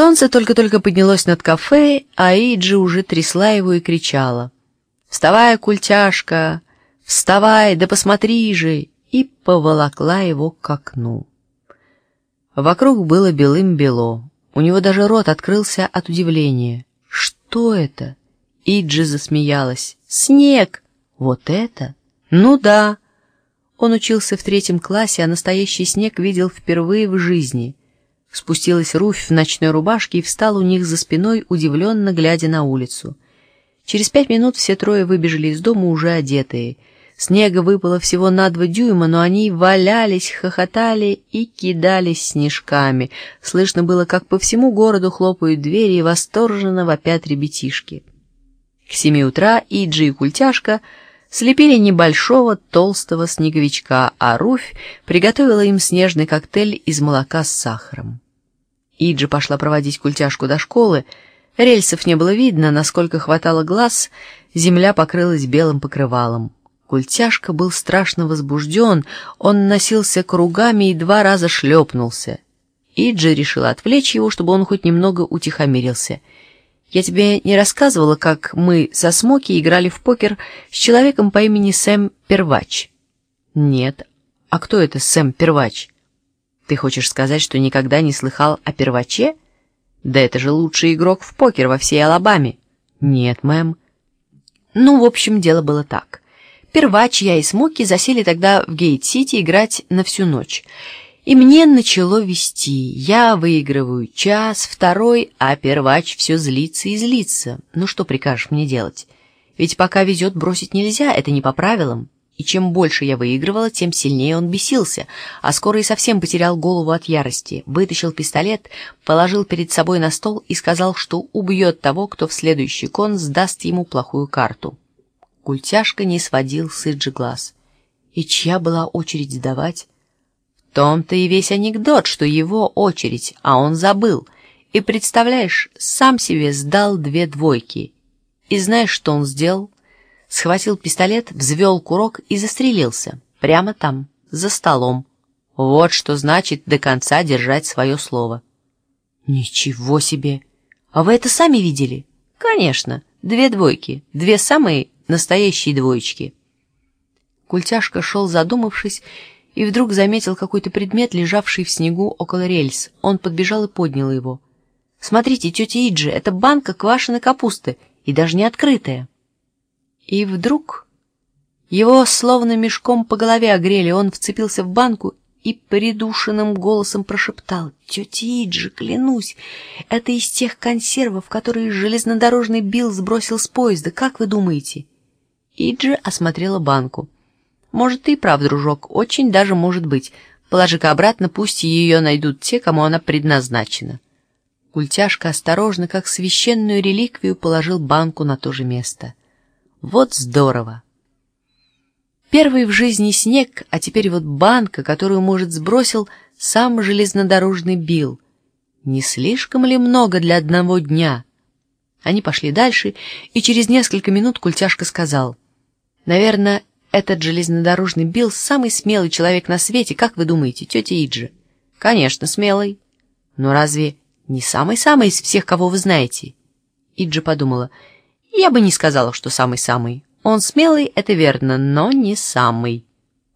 Солнце только-только поднялось над кафе, а Иджи уже трясла его и кричала. «Вставай, культяшка! Вставай, да посмотри же!» и поволокла его к окну. Вокруг было белым-бело. У него даже рот открылся от удивления. «Что это?» Иджи засмеялась. «Снег! Вот это? Ну да!» Он учился в третьем классе, а настоящий снег видел впервые в жизни. Спустилась Руфь в ночной рубашке и встал у них за спиной, удивленно глядя на улицу. Через пять минут все трое выбежали из дома уже одетые. Снега выпало всего на два дюйма, но они валялись, хохотали и кидались снежками. Слышно было, как по всему городу хлопают двери и восторженно вопят ребятишки. К семи утра Иджи и Культяшка — слепили небольшого толстого снеговичка, а Руфь приготовила им снежный коктейль из молока с сахаром. Иджи пошла проводить культяшку до школы. Рельсов не было видно, насколько хватало глаз, земля покрылась белым покрывалом. Культяшка был страшно возбужден, он носился кругами и два раза шлепнулся. Иджи решила отвлечь его, чтобы он хоть немного утихомирился — я тебе не рассказывала, как мы со Смоки играли в покер с человеком по имени Сэм Первач? Нет. А кто это Сэм Первач? Ты хочешь сказать, что никогда не слыхал о Перваче? Да это же лучший игрок в покер во всей Алабаме. Нет, мэм. Ну, в общем, дело было так. Первач, я и Смоки засели тогда в Гейт-Сити играть на всю ночь. И мне начало вести. Я выигрываю час, второй, а первач все злится и злится. Ну что прикажешь мне делать? Ведь пока везет, бросить нельзя, это не по правилам. И чем больше я выигрывала, тем сильнее он бесился, а скоро и совсем потерял голову от ярости, вытащил пистолет, положил перед собой на стол и сказал, что убьет того, кто в следующий кон сдаст ему плохую карту. Культяшка не сводил с Иджи глаз. И чья была очередь сдавать? Том-то и весь анекдот, что его очередь, а он забыл. И, представляешь, сам себе сдал две двойки. И знаешь, что он сделал? Схватил пистолет, взвел курок и застрелился. Прямо там, за столом. Вот что значит до конца держать свое слово. Ничего себе! А вы это сами видели? Конечно, две двойки, две самые настоящие двоечки. Культяшка шел задумавшись, и вдруг заметил какой-то предмет, лежавший в снегу около рельс. Он подбежал и поднял его. «Смотрите, тетя Иджи, это банка квашеной капусты, и даже не открытая». И вдруг его словно мешком по голове огрели, он вцепился в банку и придушенным голосом прошептал «Тетя Иджи, клянусь, это из тех консервов, которые железнодорожный Билл сбросил с поезда, как вы думаете?» Иджи осмотрела банку. Может, ты и прав, дружок, очень даже может быть. Положи-ка обратно, пусть ее найдут те, кому она предназначена. Культяшка осторожно, как священную реликвию, положил банку на то же место. Вот здорово! Первый в жизни снег, а теперь вот банка, которую, может, сбросил сам железнодорожный Билл. Не слишком ли много для одного дня? Они пошли дальше, и через несколько минут Культяшка сказал, «Наверное, этот железнодорожный Билл самый смелый человек на свете, как вы думаете, тетя Иджи? Конечно, смелый. Но разве не самый-самый из всех, кого вы знаете? Иджи подумала, я бы не сказала, что самый-самый. Он смелый, это верно, но не самый.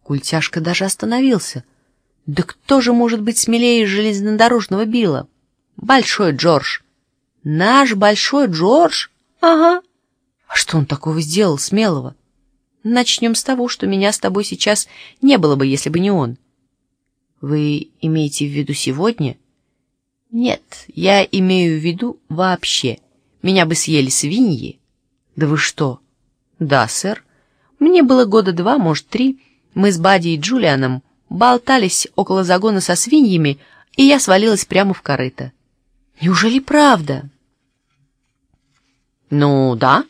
Культяшка даже остановился. Да кто же может быть смелее железнодорожного Билла? Большой Джордж. Наш Большой Джордж? Ага. А что он такого сделал смелого? Начнем с того, что меня с тобой сейчас не было бы, если бы не он. Вы имеете в виду сегодня? Нет, я имею в виду вообще. Меня бы съели свиньи. Да вы что? Да, сэр. Мне было года два, может, три. Мы с Бади и Джулианом болтались около загона со свиньями, и я свалилась прямо в корыто. Неужели правда? Ну, да.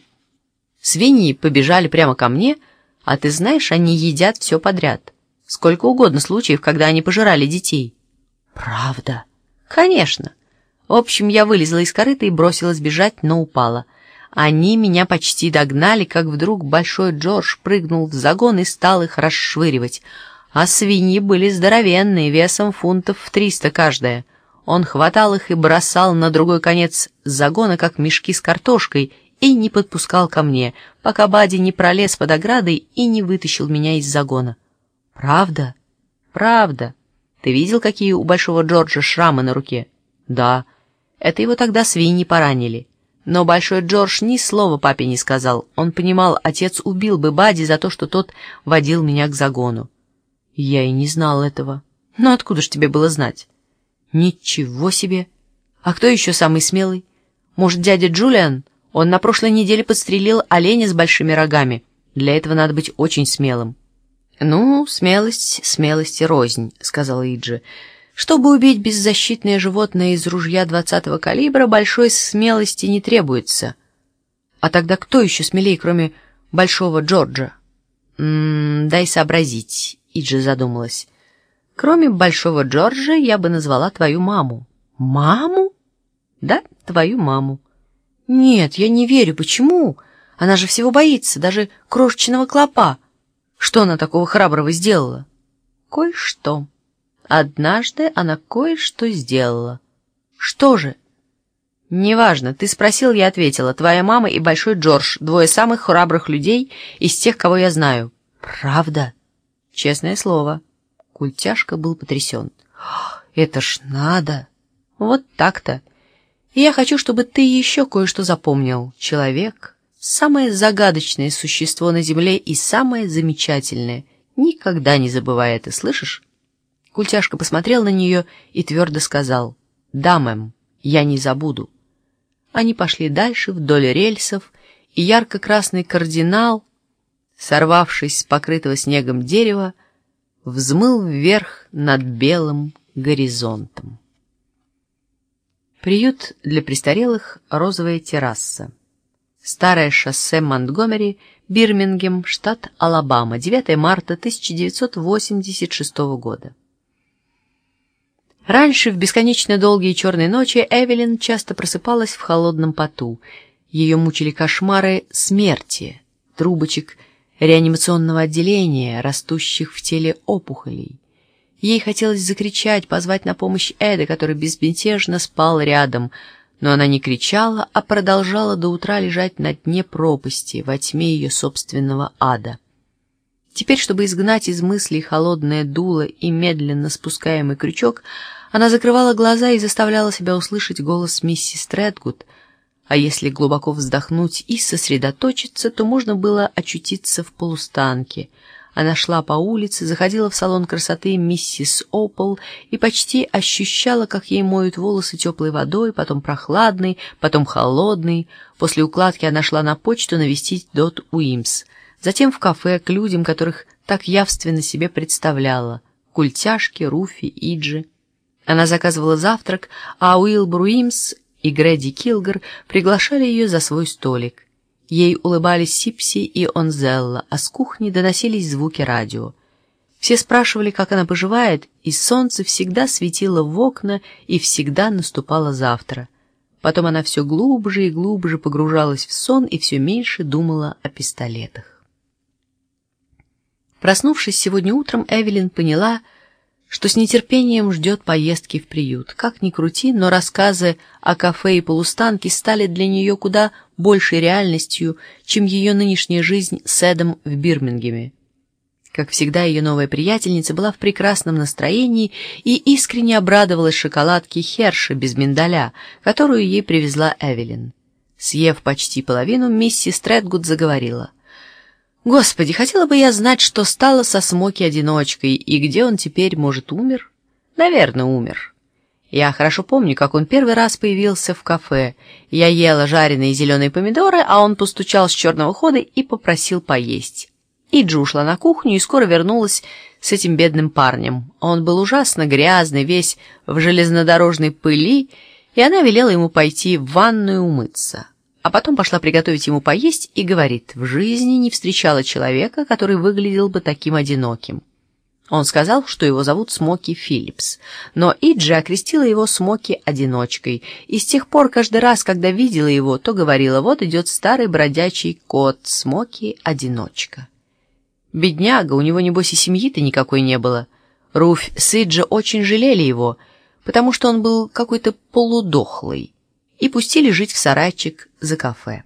Свиньи побежали прямо ко мне, а ты знаешь, они едят все подряд. Сколько угодно случаев, когда они пожирали детей. Правда? Конечно. В общем, я вылезла из корыта и бросилась бежать, но упала. Они меня почти догнали, как вдруг Большой Джордж прыгнул в загон и стал их расшвыривать. А свиньи были здоровенные, весом фунтов в триста каждая. Он хватал их и бросал на другой конец загона, как мешки с картошкой, и не подпускал ко мне, пока Бади не пролез под оградой и не вытащил меня из загона. «Правда? Правда. Ты видел, какие у Большого Джорджа шрамы на руке?» «Да. Это его тогда свиньи поранили». Но Большой Джордж ни слова папе не сказал. Он понимал, отец убил бы Бади за то, что тот водил меня к загону. Я и не знал этого. Но откуда ж тебе было знать? Ничего себе! А кто еще самый смелый? Может, дядя Джулиан? Он на прошлой неделе подстрелил оленя с большими рогами. Для этого надо быть очень смелым. «Ну, смелость, смелость и рознь», — сказал Иджи. «Чтобы убить беззащитное животное из ружья двадцатого калибра, большой смелости не требуется. А тогда кто еще смелее, кроме Большого Джорджа?» «М -м, «Дай сообразить», — Иджи задумалась. «Кроме Большого Джорджа я бы назвала твою маму». «Маму?» «Да, твою маму». «Нет, я не верю. Почему? Она же всего боится, даже крошечного клопа». Что она такого храброго сделала? Кое-что. Однажды она кое-что сделала. Что же? Неважно, ты спросил, я ответила. Твоя мама и Большой Джордж, двое самых храбрых людей из тех, кого я знаю. Правда? Честное слово. Культяшка был потрясен. Это ж надо. Вот так-то. И я хочу, чтобы ты еще кое-что запомнил. Человек Самое загадочное существо на Земле и самое замечательное. Никогда не забывай это, слышишь? Культяшка посмотрел на нее и твердо сказал, «Да, мэм, я не забуду». Они пошли дальше вдоль рельсов, и ярко-красный кардинал, сорвавшись с покрытого снегом дерева, взмыл вверх над белым горизонтом. Приют для престарелых «Розовая терраса». Старое шоссе Монтгомери, Бирмингем, штат Алабама, 9 марта 1986 года. Раньше, в бесконечно долгие черные ночи, Эвелин часто просыпалась в холодном поту. Ее мучили кошмары смерти, трубочек реанимационного отделения, растущих в теле опухолей. Ей хотелось закричать, позвать на помощь Эда, который безмятежно спал рядом — но она не кричала, а продолжала до утра лежать на дне пропасти, во тьме ее собственного ада. Теперь, чтобы изгнать из мыслей холодное дуло и медленно спускаемый крючок, она закрывала глаза и заставляла себя услышать голос миссис Тредгуд, а если глубоко вздохнуть и сосредоточиться, то можно было очутиться в полустанке — она шла по улице, заходила в салон красоты миссис Опол и почти ощущала, как ей моют волосы теплой водой, потом прохладной, потом холодной. После укладки она шла на почту навестить Дот Уимс. Затем в кафе к людям, которых так явственно себе представляла. Культяшки, Руфи, Иджи. Она заказывала завтрак, а Уилбur Уимс и Грэди Килгар приглашали ее за свой столик. Ей улыбались Сипси и Онзелла, а с кухни доносились звуки радио. Все спрашивали, как она поживает, и солнце всегда светило в окна, и всегда наступало завтра. Потом она все глубже и глубже погружалась в сон и все меньше думала о пистолетах. Проснувшись сегодня утром, Эвелин поняла, что с нетерпением ждет поездки в приют. Как ни крути, но рассказы о кафе и полустанке стали для нее куда большей реальностью, чем ее нынешняя жизнь с Эдом в Бирмингеме. Как всегда, ее новая приятельница была в прекрасном настроении и искренне обрадовалась шоколадке Херши без миндаля, которую ей привезла Эвелин. Съев почти половину, миссис Тредгуд заговорила. «Господи, хотела бы я знать, что стало со Смоки-одиночкой и где он теперь, может, умер?» «Наверное, умер. Я хорошо помню, как он первый раз появился в кафе. Я ела жареные зеленые помидоры, а он постучал с черного хода и попросил поесть. Иджи ушла на кухню и скоро вернулась с этим бедным парнем. Он был ужасно грязный, весь в железнодорожной пыли, и она велела ему пойти в ванную умыться. А потом пошла приготовить ему поесть и говорит, в жизни не встречала человека, который выглядел бы таким одиноким. Он сказал, что его зовут Смоки Филлипс, но Иджи окрестила его Смоки-одиночкой, и с тех пор каждый раз, когда видела его, то говорила, вот идет старый бродячий кот Смоки-одиночка. Бедняга, у него, небось, и семьи-то никакой не было. Руфь с Иджи очень жалели его. потому что он был какой-то полудохлый, и пустили жить в сарайчик за кафе.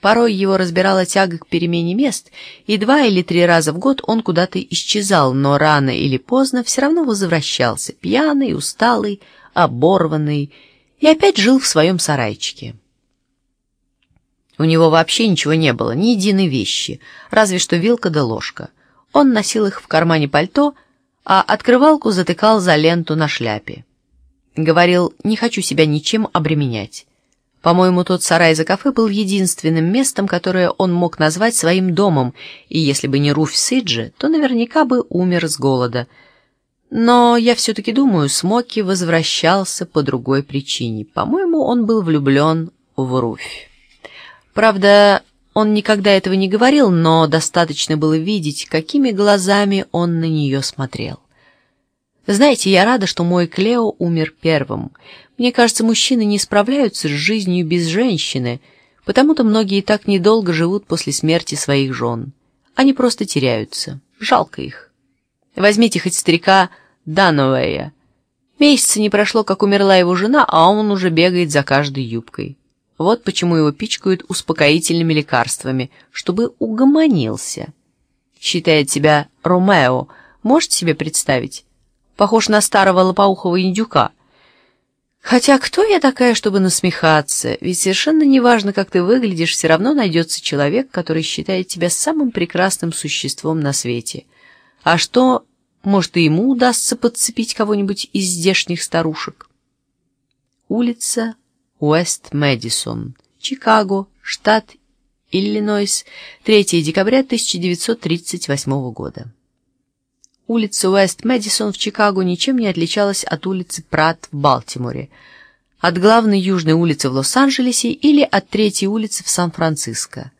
Порой его разбирала тяга к перемене мест, и два или три раза в год он куда-то исчезал, но рано или поздно все равно возвращался, пьяный, усталый, оборванный, и опять жил в своем сарайчике. У него вообще ничего не было, ни единой вещи, разве что вилка да ложка. Он носил их в кармане пальто, а открывалку затыкал за ленту на шляпе. Говорил, не хочу себя ничем обременять. По-моему, тот сарай за кафе был единственным местом, которое он мог назвать своим домом, и если бы не Руфь Сиджи, то наверняка бы умер с голода. Но я все-таки думаю, Смоки возвращался по другой причине. По-моему, он был влюблен в Руфь. Правда, он никогда этого не говорил, но достаточно было видеть, какими глазами он на нее смотрел. Знаете, я рада, что мой Клео умер первым. Мне кажется, мужчины не справляются с жизнью без женщины, потому-то многие так недолго живут после смерти своих жен. Они просто теряются. Жалко их. Возьмите хоть старика Дановея. Месяца не прошло, как умерла его жена, а он уже бегает за каждой юбкой. Вот почему его пичкают успокоительными лекарствами, чтобы угомонился. Считает себя Ромео. Можете себе представить? Похож на старого лопоухого индюка. Хотя кто я такая, чтобы насмехаться? Ведь совершенно неважно, как ты выглядишь, все равно найдется человек, который считает тебя самым прекрасным существом на свете. А что, может, и ему удастся подцепить кого-нибудь из здешних старушек? Улица Уэст-Мэдисон, Чикаго, штат Иллинойс, 3 декабря 1938 года. Улица Уэст-Мэдисон в Чикаго ничем не отличалась от улицы Пратт в Балтиморе, от главной южной улицы в Лос-Анджелесе или от третьей улицы в Сан-Франциско.